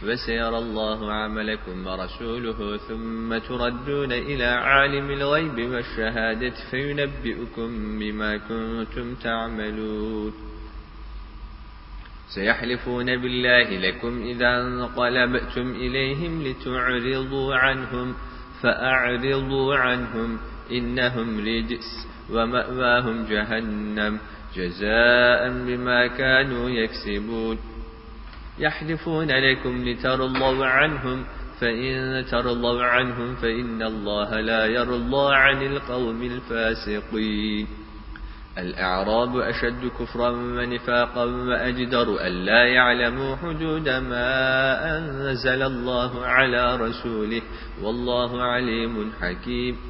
فسيرى الله عملكم ورسوله ثم تردون إلى عالم الغيب والشهادة فينبئكم بما كنتم تعملون. سيحلفون بالله لكم إذا انقلبتم إليهم لتعرضوا عنهم فأعرضوا عنهم إنهم رجس ومأواهم جهنم جزاء بما كانوا يكسبون. يحلفون لكم لترضوا عنهم فإن ترضوا عنهم فإن الله لا يرضى عن القوم الفاسقين. الأعراب أشد كفرا ونفاقا وأجدر أن لا يعلموا حدود ما أنزل الله على رسوله والله عليم حكيم.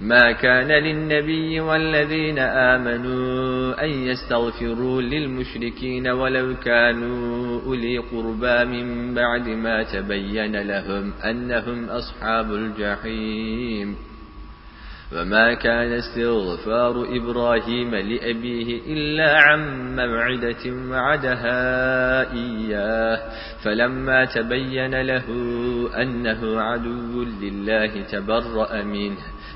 ما كان للنبي والذين آمنوا أن يستغفروا للمشركين ولو كانوا أولي قربى من بعد ما تبين لهم أنهم أصحاب الجحيم. وما كان استغفار إبراهيم لأبيه إلا عن موعدة وعدها إياه. فلما تبين له أنه عدو لله تبرأ منه.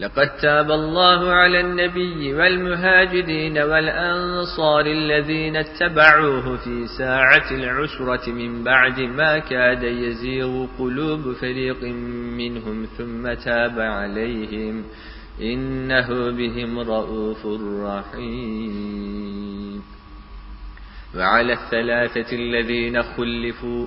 لقد تاب الله على النبي والمهاجرين والأنصار الذين اتبعوه في ساعة العسرة من بعد ما كاد يزيغ قلوب فريق منهم ثم تاب عليهم. إنه بهم رؤوف رحيم. وعلى الثلاثة الذين خلفوا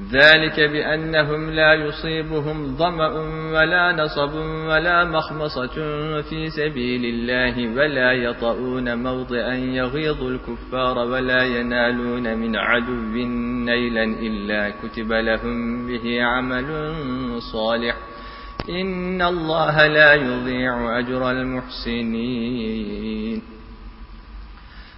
ذلك بأنهم لا يصيبهم ظمأ ولا نصب ولا مخمصة في سبيل الله ولا يطؤون موضعا يغيظ الكفار ولا ينالون من عدو نيلا إلا كتب لهم به عمل صالح. إن الله لا يضيع أجر المحسنين.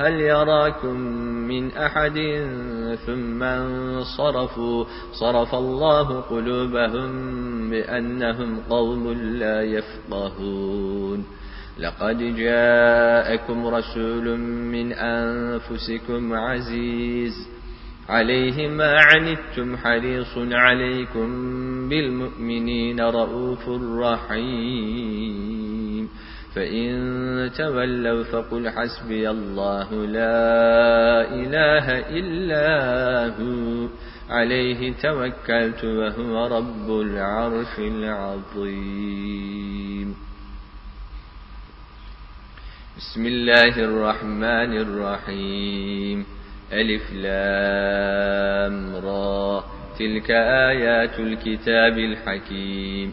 هل يراكم من أحد ثم انصرفوا؟ صرف الله قلوبهم بأنهم قوم لا يفقهون. لقد جاءكم رسول من أنفسكم عزيز. عليه ما عنتم حريص عليكم بالمؤمنين رؤوف رحيم. فإن تولوا فقل حسبي الله لا إله إلا هو عليه توكلت وهو رب العرش العظيم بسم الله الرحمن الرحيم ألف لام را تلك آيات الكتاب الحكيم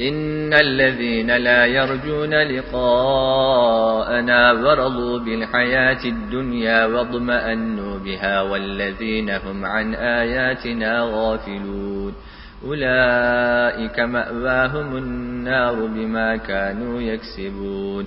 إن الذين لا يرجون لقاءنا ورضوا بالحياة الدنيا واضمأنوا بها والذين هم عن آياتنا غافلون أولئك مأواهم النار بما كانوا يكسبون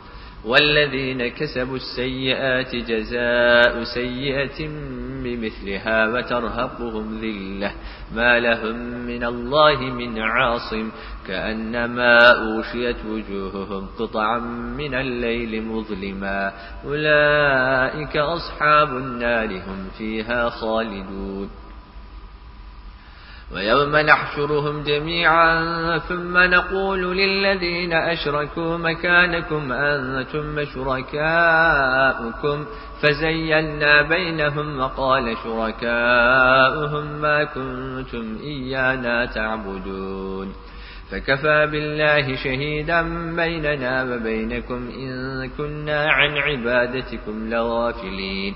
والذين كسبوا السيئات جزاء سيئة بمثلها وترهقهم ذلة ما لهم من الله من عاصم كأنما أوشيت وجوههم قطعا من الليل مظلما أولئك أصحاب النار هم فيها خالدون ويوم نحشرهم جميعا ثم نقول للذين أشركوا مكانكم أنتم شركاؤكم. فزينا بينهم وقال شركاؤهم ما كنتم إيانا تعبدون. فكفى بالله شهيدا بيننا وبينكم إن كنا عن عبادتكم لغافلين.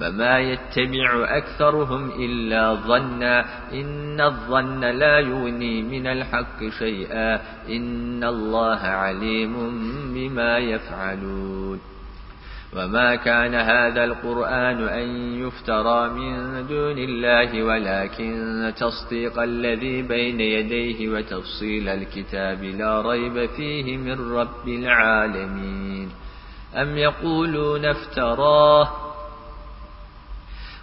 فما يتبع أكثرهم إلا ظنا إن الظن لا يغني من الحق شيئا. إن الله عليم بما يفعلون. وما كان هذا القرآن أن يفترى من دون الله ولكن تصديق الذي بين يديه وتفصيل الكتاب لا ريب فيه من رب العالمين. أم يقولون افتراه؟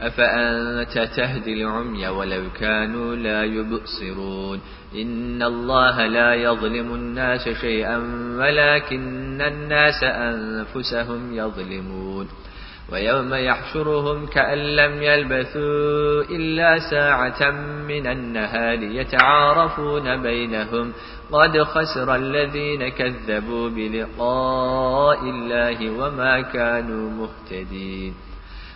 أفأنت تهدي العمي ولو كانوا لا يبصرون إن الله لا يظلم الناس شيئا ولكن الناس أنفسهم يظلمون ويوم يحشرهم كأن لم يلبثوا إلا ساعة من النهار يتعارفون بينهم قد خسر الذين كذبوا بلقاء الله وما كانوا مهتدين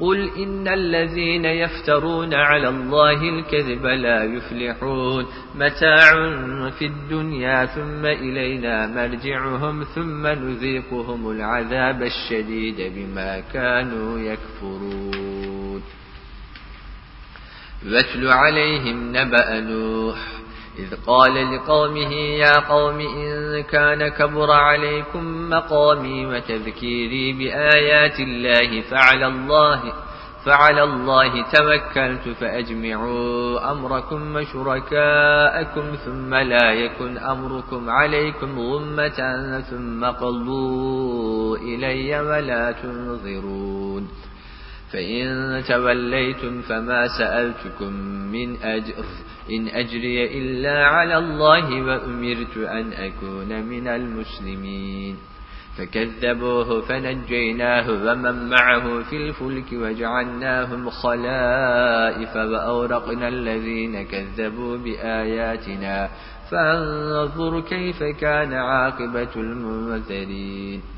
قل إن الذين يفترون على الله الكذب لا يفلحون متاع في الدنيا ثم إلينا مرجعهم ثم نذيقهم العذاب الشديد بما كانوا يكفرون. واتل عليهم نبأ نوح إذ قال لقومه يا قوم إن كان كبر عليكم مقامي وتذكيري بآيات الله فعلى الله فعلى الله توكلت فأجمعوا أمركم وشركاءكم ثم لا يكن أمركم عليكم غمة ثم قضوا إلي ولا تنظرون. فإن توليتم فما سألتكم من أجر إن أجري إلا على الله وأمرت أن أكون من المسلمين. فكذبوه فنجيناه ومن معه في الفلك وجعلناهم خلائف وأورقنا الذين كذبوا بآياتنا. فانظر كيف كان عاقبة المنذرين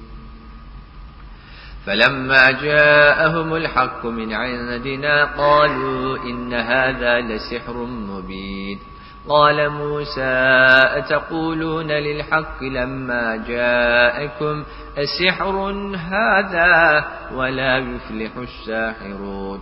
فلما جاءهم الحق من عندنا قالوا إن هذا لسحر مبين. قال موسى أتقولون للحق لما جاءكم أسحر هذا ولا يفلح الساحرون.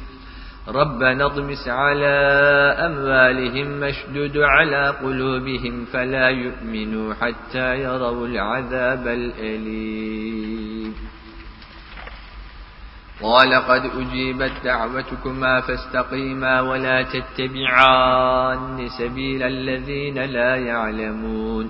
ربنا اضمس على أموالهم مشدود على قلوبهم فلا يؤمنوا حتى يروا العذاب الأليم. قال قد أجيبت دعوتكما فاستقيما ولا تتبعان سبيل الذين لا يعلمون.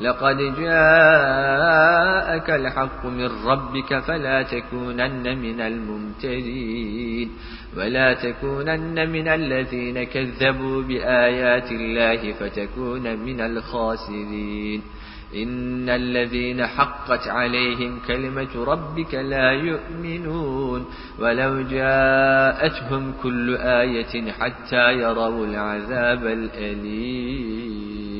لقد جاءك الحق من ربك فلا تكونن من الممترين ولا تكونن من الذين كذبوا بآيات الله فتكون من الخاسرين. إن الذين حقت عليهم كلمة ربك لا يؤمنون. ولو جاءتهم كل آية حتى يروا العذاب الأليم.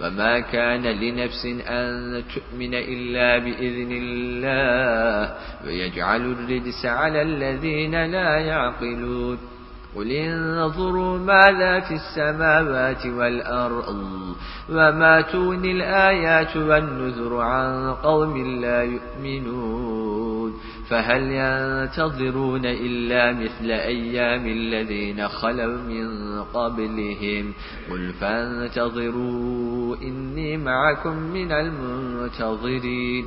وما كان لنفس أن تؤمن إلا بإذن الله ويجعل الرجس على الذين لا يعقلون قل انظروا ماذا في السماوات والأرض وما توني الآيات والنذر عن قوم لا يؤمنون فهل ينتظرون إلا مثل أيام الذين خلوا من قبلهم قل فانتظروا إني معكم من المنتظرين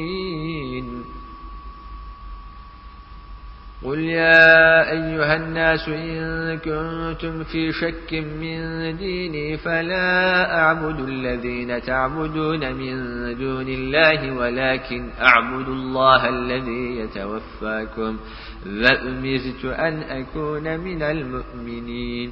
قل يا أيها الناس إن كنتم في شك من ديني فلا أعبد الذين تعبدون من دون الله ولكن أعبد الله الذي يتوفاكم فأمرت أن أكون من المؤمنين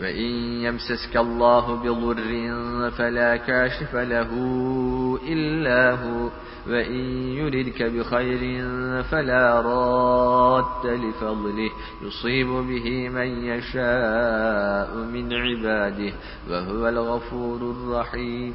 وإن يمسسك الله بضر فلا كاشف له إلا هو وإن يردك بخير فلا راد لفضله يصيب به من يشاء من عباده وهو الغفور الرحيم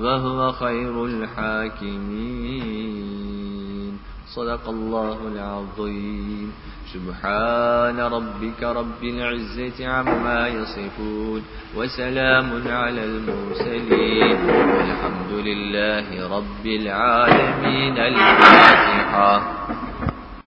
وهو خير الحاكمين. صدق الله العظيم. سبحان ربك رب العزة عما يصفون وسلام على المرسلين. والحمد لله رب العالمين الفاتحة.